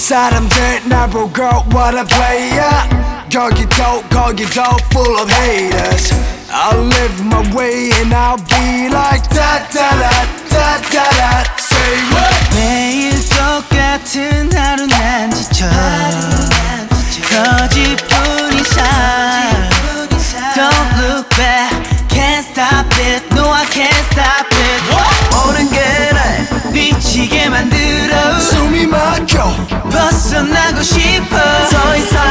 사람들 날 보고 what a player 여기도 거기도 full of haters I'll live my way and I'll be like da da da da da da Say what? 매일 똑같은 하루 난 지쳐 거짓뿐이사 Don't look back Can't stop it 벗어나고 싶어. 더 이상